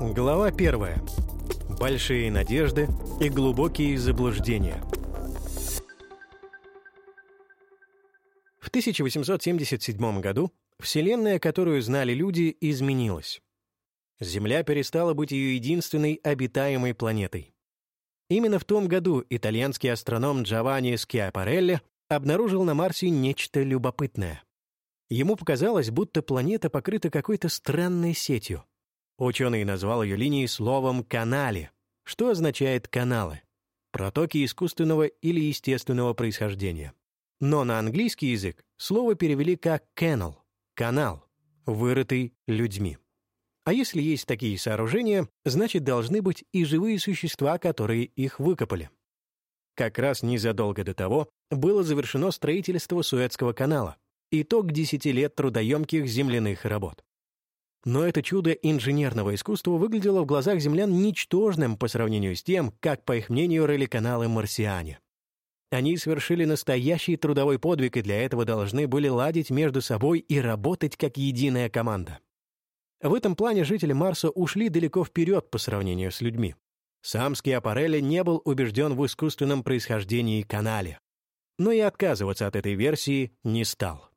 Глава первая. Большие надежды и глубокие заблуждения. В 1877 году Вселенная, которую знали люди, изменилась. Земля перестала быть ее единственной обитаемой планетой. Именно в том году итальянский астроном Джованни Скиапарелли обнаружил на Марсе нечто любопытное. Ему показалось, будто планета покрыта какой-то странной сетью. Ученый назвал ее линией словом «канале», что означает «каналы» — протоки искусственного или естественного происхождения. Но на английский язык слово перевели как «canal» — «канал», вырытый людьми. А если есть такие сооружения, значит, должны быть и живые существа, которые их выкопали. Как раз незадолго до того было завершено строительство Суэцкого канала, итог 10 лет трудоемких земляных работ. Но это чудо инженерного искусства выглядело в глазах землян ничтожным по сравнению с тем, как, по их мнению, рыли каналы марсиане. Они совершили настоящий трудовой подвиг и для этого должны были ладить между собой и работать как единая команда. В этом плане жители Марса ушли далеко вперед по сравнению с людьми. Сам Скиапарелли не был убежден в искусственном происхождении канале, но и отказываться от этой версии не стал.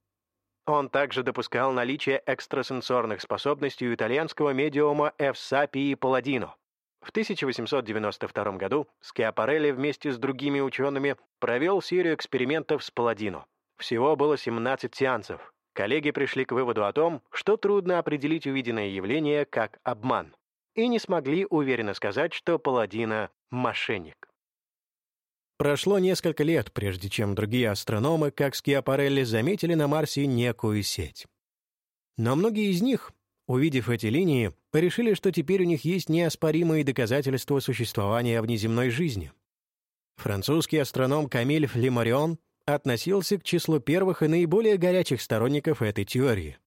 Он также допускал наличие экстрасенсорных способностей у итальянского медиума Эвсапии Паладино. В 1892 году Скиапарелли вместе с другими учеными провел серию экспериментов с Паладино. Всего было 17 сеансов. Коллеги пришли к выводу о том, что трудно определить увиденное явление как обман, и не смогли уверенно сказать, что Паладино — мошенник. Прошло несколько лет, прежде чем другие астрономы, как Скиапарелли, заметили на Марсе некую сеть. Но многие из них, увидев эти линии, решили, что теперь у них есть неоспоримые доказательства существования внеземной жизни. Французский астроном Камиль Флемарион относился к числу первых и наиболее горячих сторонников этой теории.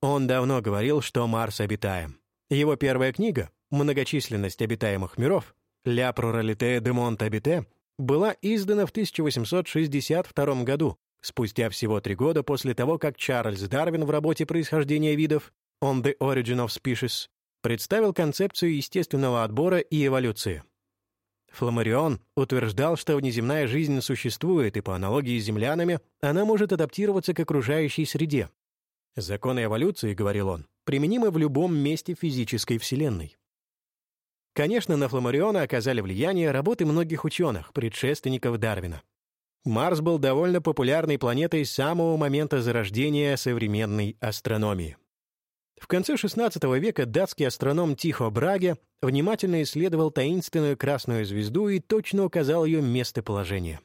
Он давно говорил, что Марс обитаем. Его первая книга «Многочисленность обитаемых миров» «Ля проралите де монт абите» была издана в 1862 году, спустя всего три года после того, как Чарльз Дарвин в работе «Происхождение видов» «On the Origin of Species» представил концепцию естественного отбора и эволюции. Фламарион утверждал, что внеземная жизнь существует, и по аналогии с землянами она может адаптироваться к окружающей среде. Законы эволюции, говорил он, применимы в любом месте физической Вселенной. Конечно, на Фламариона оказали влияние работы многих ученых, предшественников Дарвина. Марс был довольно популярной планетой с самого момента зарождения современной астрономии. В конце XVI века датский астроном Тихо Браге внимательно исследовал таинственную красную звезду и точно указал ее местоположение.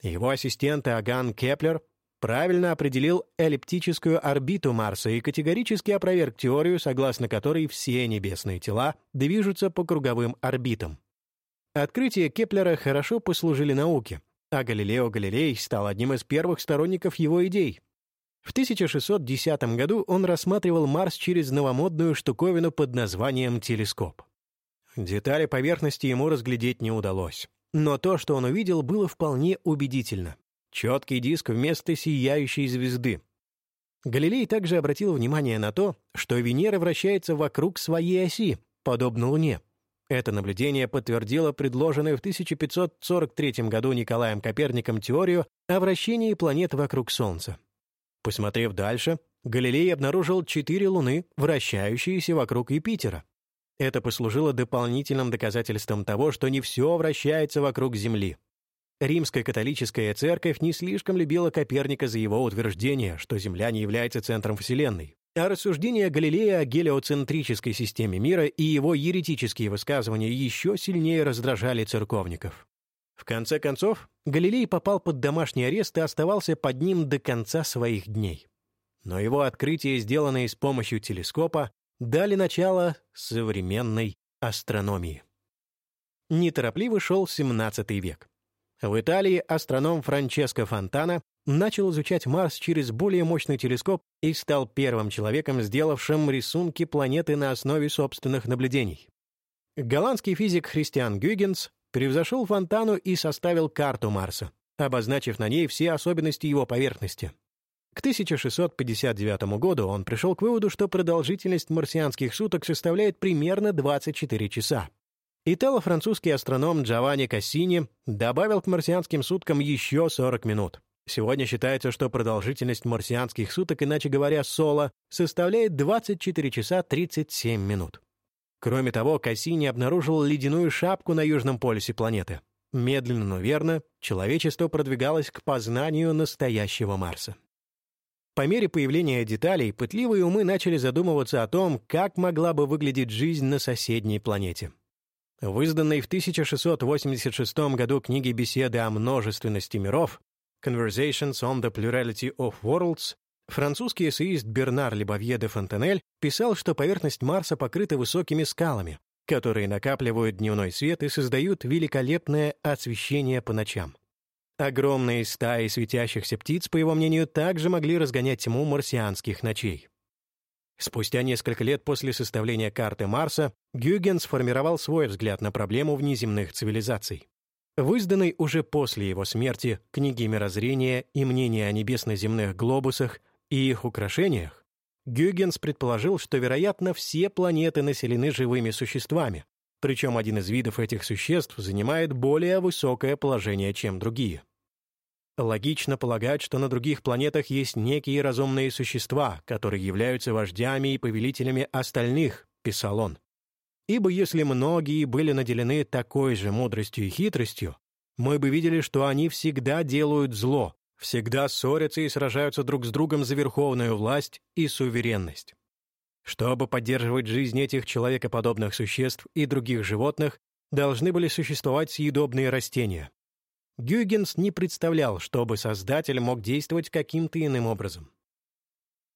Его ассистент Иоганн Кеплер правильно определил эллиптическую орбиту Марса и категорически опроверг теорию, согласно которой все небесные тела движутся по круговым орбитам. Открытия Кеплера хорошо послужили науке, а Галилео Галилей стал одним из первых сторонников его идей. В 1610 году он рассматривал Марс через новомодную штуковину под названием телескоп. Детали поверхности ему разглядеть не удалось. Но то, что он увидел, было вполне убедительно. Четкий диск вместо сияющей звезды. Галилей также обратил внимание на то, что Венера вращается вокруг своей оси, подобно Луне. Это наблюдение подтвердило предложенную в 1543 году Николаем Коперником теорию о вращении планет вокруг Солнца. Посмотрев дальше, Галилей обнаружил четыре Луны, вращающиеся вокруг Юпитера. Это послужило дополнительным доказательством того, что не все вращается вокруг Земли. Римская католическая церковь не слишком любила Коперника за его утверждение, что Земля не является центром Вселенной. А рассуждения Галилея о гелиоцентрической системе мира и его еретические высказывания еще сильнее раздражали церковников. В конце концов, Галилей попал под домашний арест и оставался под ним до конца своих дней. Но его открытия, сделанные с помощью телескопа, дали начало современной астрономии. Неторопливо шел XVII век. В Италии астроном Франческо Фонтана начал изучать Марс через более мощный телескоп и стал первым человеком, сделавшим рисунки планеты на основе собственных наблюдений. Голландский физик Христиан Гюйгенс превзошел Фонтану и составил карту Марса, обозначив на ней все особенности его поверхности. К 1659 году он пришел к выводу, что продолжительность марсианских суток составляет примерно 24 часа. Итало-французский астроном Джованни Кассини добавил к марсианским суткам еще 40 минут. Сегодня считается, что продолжительность марсианских суток, иначе говоря, соло, составляет 24 часа 37 минут. Кроме того, Кассини обнаружил ледяную шапку на южном полюсе планеты. Медленно, но верно, человечество продвигалось к познанию настоящего Марса. По мере появления деталей, пытливые умы начали задумываться о том, как могла бы выглядеть жизнь на соседней планете. В изданной в 1686 году книге «Беседы о множественности миров» Conversations on the Plurality of Worlds французский эссеист Бернар Лебовье де Фонтенель писал, что поверхность Марса покрыта высокими скалами, которые накапливают дневной свет и создают великолепное освещение по ночам. Огромные стаи светящихся птиц, по его мнению, также могли разгонять тьму марсианских ночей. Спустя несколько лет после составления карты Марса Гюген сформировал свой взгляд на проблему внеземных цивилизаций. В изданной уже после его смерти книге мирозрения и мнения о небесно-земных глобусах и их украшениях Гюгенс предположил, что, вероятно, все планеты населены живыми существами, причем один из видов этих существ занимает более высокое положение, чем другие. Логично полагать, что на других планетах есть некие разумные существа, которые являются вождями и повелителями остальных, писал он. Ибо если многие были наделены такой же мудростью и хитростью, мы бы видели, что они всегда делают зло, всегда ссорятся и сражаются друг с другом за верховную власть и суверенность. Чтобы поддерживать жизнь этих человекоподобных существ и других животных, должны были существовать съедобные растения, Гюйгенс не представлял, чтобы создатель мог действовать каким-то иным образом.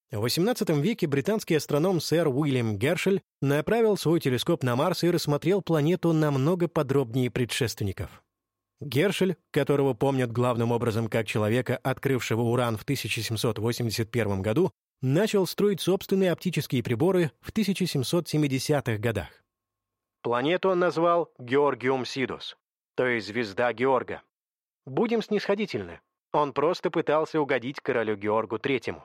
В XVIII веке британский астроном сэр Уильям Гершель направил свой телескоп на Марс и рассмотрел планету намного подробнее предшественников. Гершель, которого помнят главным образом как человека, открывшего уран в 1781 году, начал строить собственные оптические приборы в 1770-х годах. Планету он назвал Георгиум Сидус, то есть звезда Георга, Будем снисходительны. Он просто пытался угодить королю Георгу III.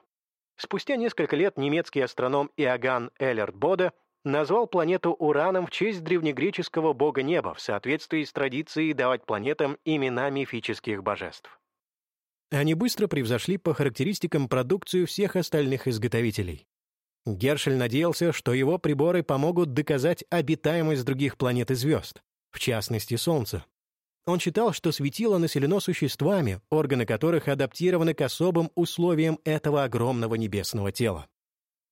Спустя несколько лет немецкий астроном Иоганн Эллерт Бода назвал планету Ураном в честь древнегреческого бога неба в соответствии с традицией давать планетам имена мифических божеств. Они быстро превзошли по характеристикам продукцию всех остальных изготовителей. Гершель надеялся, что его приборы помогут доказать обитаемость других планет и звезд, в частности Солнца, он считал, что светило населено существами, органы которых адаптированы к особым условиям этого огромного небесного тела.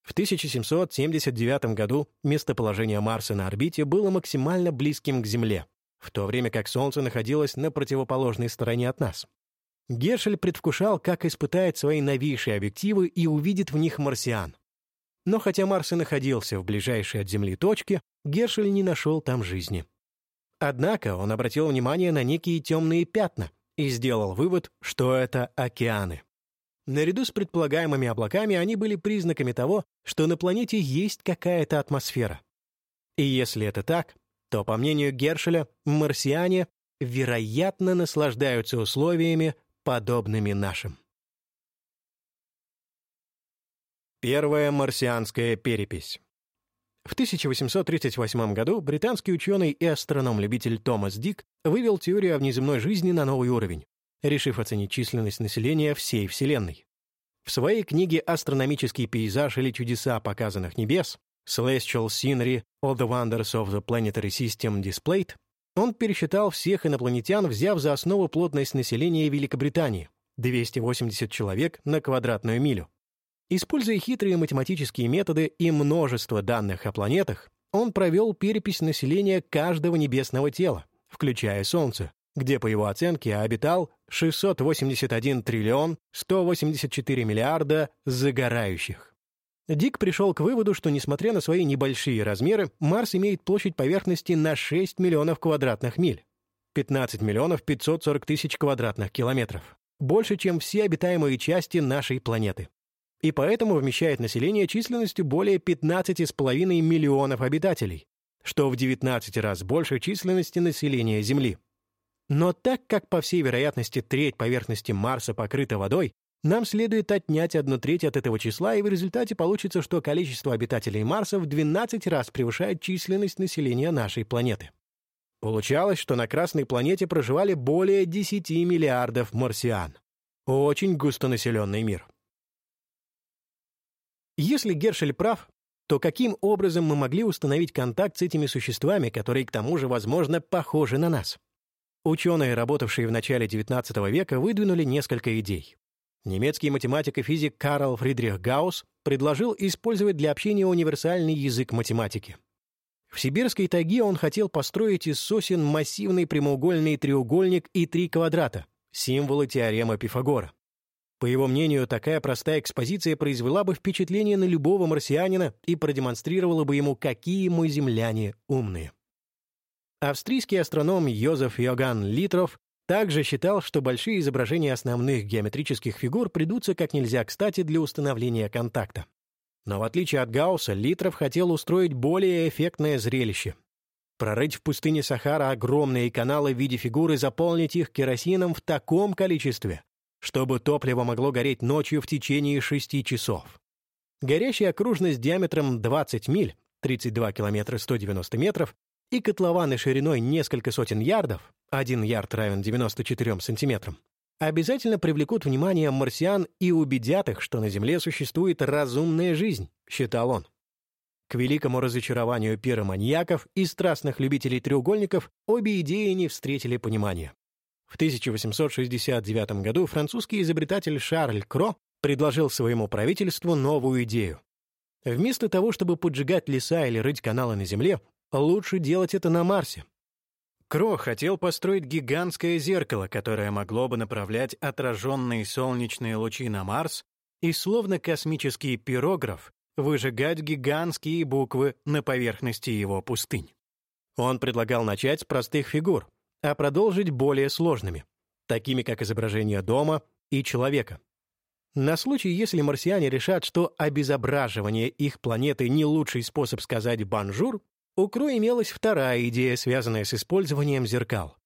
В 1779 году местоположение Марса на орбите было максимально близким к Земле, в то время как Солнце находилось на противоположной стороне от нас. Гершель предвкушал, как испытает свои новейшие объективы и увидит в них марсиан. Но хотя Марс и находился в ближайшей от Земли точке, Гершель не нашел там жизни. Однако он обратил внимание на некие темные пятна и сделал вывод, что это океаны. Наряду с предполагаемыми облаками они были признаками того, что на планете есть какая-то атмосфера. И если это так, то, по мнению Гершеля, марсиане, вероятно, наслаждаются условиями, подобными нашим. Первая марсианская перепись в 1838 году британский ученый и астроном-любитель Томас Дик вывел теорию о внеземной жизни на новый уровень, решив оценить численность населения всей Вселенной. В своей книге «Астрономический пейзаж или чудеса показанных небес» Celestial Scenery All the Wonders of the Planetary System Displayed он пересчитал всех инопланетян, взяв за основу плотность населения Великобритании — 280 человек на квадратную милю. Используя хитрые математические методы и множество данных о планетах, он провел перепись населения каждого небесного тела, включая Солнце, где, по его оценке, обитал 681 триллион 184 миллиарда загорающих. Дик пришел к выводу, что, несмотря на свои небольшие размеры, Марс имеет площадь поверхности на 6 миллионов квадратных миль, 15 миллионов 540 тысяч квадратных километров, больше, чем все обитаемые части нашей планеты и поэтому вмещает население численностью более 15,5 миллионов обитателей, что в 19 раз больше численности населения Земли. Но так как, по всей вероятности, треть поверхности Марса покрыта водой, нам следует отнять одну треть от этого числа, и в результате получится, что количество обитателей Марса в 12 раз превышает численность населения нашей планеты. Получалось, что на Красной планете проживали более 10 миллиардов марсиан. Очень густонаселенный мир. Если Гершель прав, то каким образом мы могли установить контакт с этими существами, которые, к тому же, возможно, похожи на нас? Ученые, работавшие в начале XIX века, выдвинули несколько идей. Немецкий математик и физик Карл Фридрих Гаусс предложил использовать для общения универсальный язык математики. В сибирской тайге он хотел построить из сосен массивный прямоугольный треугольник и три квадрата, символы теоремы Пифагора. По его мнению, такая простая экспозиция произвела бы впечатление на любого марсианина и продемонстрировала бы ему, какие мы земляне умные. Австрийский астроном Йозеф Йоган Литров также считал, что большие изображения основных геометрических фигур придутся как нельзя кстати для установления контакта. Но в отличие от Гаусса, Литров хотел устроить более эффектное зрелище. Прорыть в пустыне Сахара огромные каналы в виде фигуры, заполнить их керосином в таком количестве, чтобы топливо могло гореть ночью в течение шести часов. Горящая окружность диаметром 20 миль, 32 километра 190 метров, и котлованы шириной несколько сотен ярдов, один ярд равен 94 сантиметрам, обязательно привлекут внимание марсиан и убедят их, что на Земле существует разумная жизнь, считал он. К великому разочарованию пироманьяков и страстных любителей треугольников обе идеи не встретили понимания. В 1869 году французский изобретатель Шарль Кро предложил своему правительству новую идею. Вместо того, чтобы поджигать леса или рыть каналы на Земле, лучше делать это на Марсе, Кро хотел построить гигантское зеркало, которое могло бы направлять отраженные солнечные лучи на Марс и, словно космический пирограф, выжигать гигантские буквы на поверхности его пустынь. Он предлагал начать с простых фигур, а продолжить более сложными, такими как изображение дома и человека. На случай, если марсиане решат, что обезображивание их планеты не лучший способ сказать «бонжур», у Кро имелась вторая идея, связанная с использованием зеркал.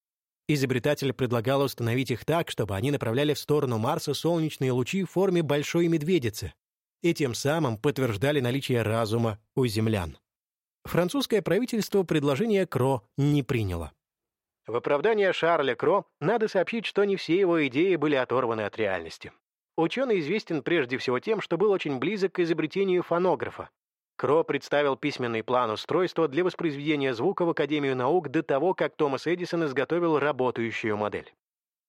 Изобретатель предлагал установить их так, чтобы они направляли в сторону Марса солнечные лучи в форме большой медведицы и тем самым подтверждали наличие разума у землян. Французское правительство предложение Кро не приняло. В оправдание Шарля Кро надо сообщить, что не все его идеи были оторваны от реальности. Ученый известен прежде всего тем, что был очень близок к изобретению фонографа, Кро представил письменный план устройства для воспроизведения звука в Академию наук до того, как Томас Эдисон изготовил работающую модель.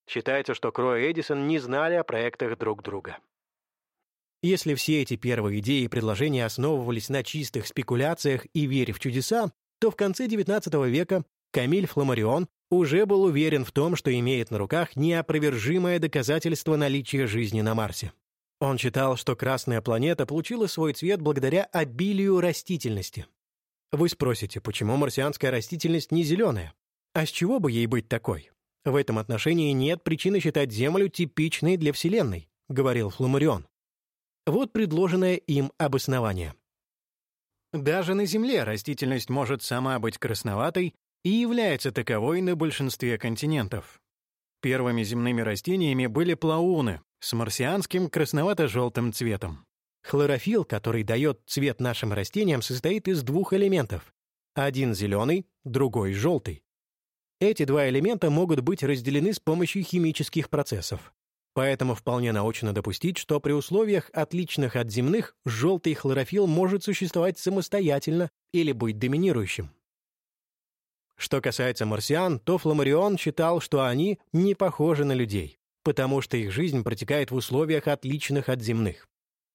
Считается, что Кро и Эдисон не знали о проектах друг друга. Если все эти первые идеи и предложения основывались на чистых спекуляциях и вере в чудеса, то в конце XIX века Камиль Фламарион уже был уверен в том, что имеет на руках неопровержимое доказательство наличия жизни на Марсе. Он считал, что Красная планета получила свой цвет благодаря обилию растительности. Вы спросите, почему марсианская растительность не зеленая? А с чего бы ей быть такой? В этом отношении нет причины считать Землю типичной для Вселенной, говорил Фламарион. Вот предложенное им обоснование. Даже на Земле растительность может сама быть красноватой и является таковой на большинстве континентов. Первыми земными растениями были плауны, с марсианским красновато-желтым цветом. Хлорофилл, который дает цвет нашим растениям, состоит из двух элементов. Один зеленый, другой желтый. Эти два элемента могут быть разделены с помощью химических процессов. Поэтому вполне научно допустить, что при условиях, отличных от земных, желтый хлорофилл может существовать самостоятельно или быть доминирующим. Что касается марсиан, то Фламарион считал, что они не похожи на людей потому что их жизнь протекает в условиях, отличных от земных.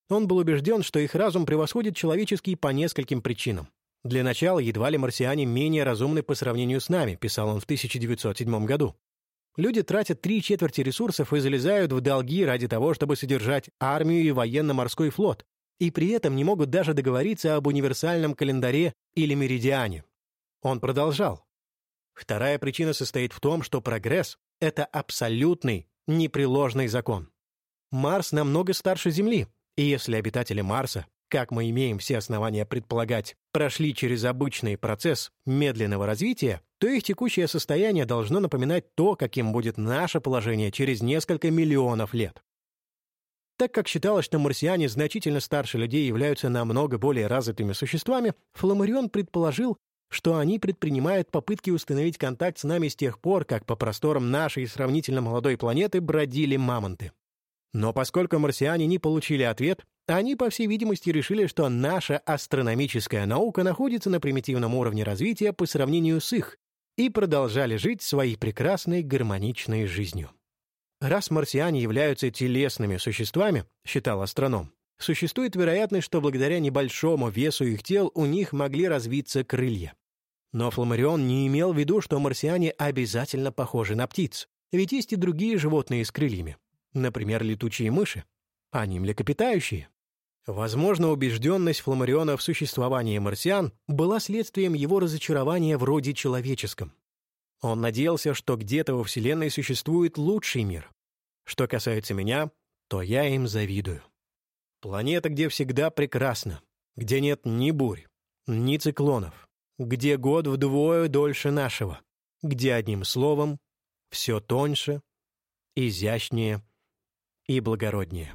Он был убежден, что их разум превосходит человеческий по нескольким причинам. Для начала, едва ли марсиане менее разумны по сравнению с нами, писал он в 1907 году. Люди тратят три четверти ресурсов и залезают в долги ради того, чтобы содержать армию и военно-морской флот, и при этом не могут даже договориться об универсальном календаре или меридиане. Он продолжал. Вторая причина состоит в том, что прогресс — это абсолютный, непреложный закон. Марс намного старше Земли, и если обитатели Марса, как мы имеем все основания предполагать, прошли через обычный процесс медленного развития, то их текущее состояние должно напоминать то, каким будет наше положение через несколько миллионов лет. Так как считалось, что марсиане значительно старше людей являются намного более развитыми существами, Фламарион предположил, что они предпринимают попытки установить контакт с нами с тех пор, как по просторам нашей сравнительно молодой планеты бродили мамонты. Но поскольку марсиане не получили ответ, они, по всей видимости, решили, что наша астрономическая наука находится на примитивном уровне развития по сравнению с их, и продолжали жить своей прекрасной гармоничной жизнью. Раз марсиане являются телесными существами, считал астроном, существует вероятность, что благодаря небольшому весу их тел у них могли развиться крылья. Но Фламарион не имел в виду, что марсиане обязательно похожи на птиц, ведь есть и другие животные с крыльями, например, летучие мыши, они млекопитающие. Возможно, убежденность Фламариона в существовании марсиан была следствием его разочарования в роде человеческом. Он надеялся, что где-то во Вселенной существует лучший мир. Что касается меня, то я им завидую. Планета, где всегда прекрасно, где нет ни бурь, ни циклонов, где год вдвое дольше нашего, где, одним словом, все тоньше, изящнее и благороднее.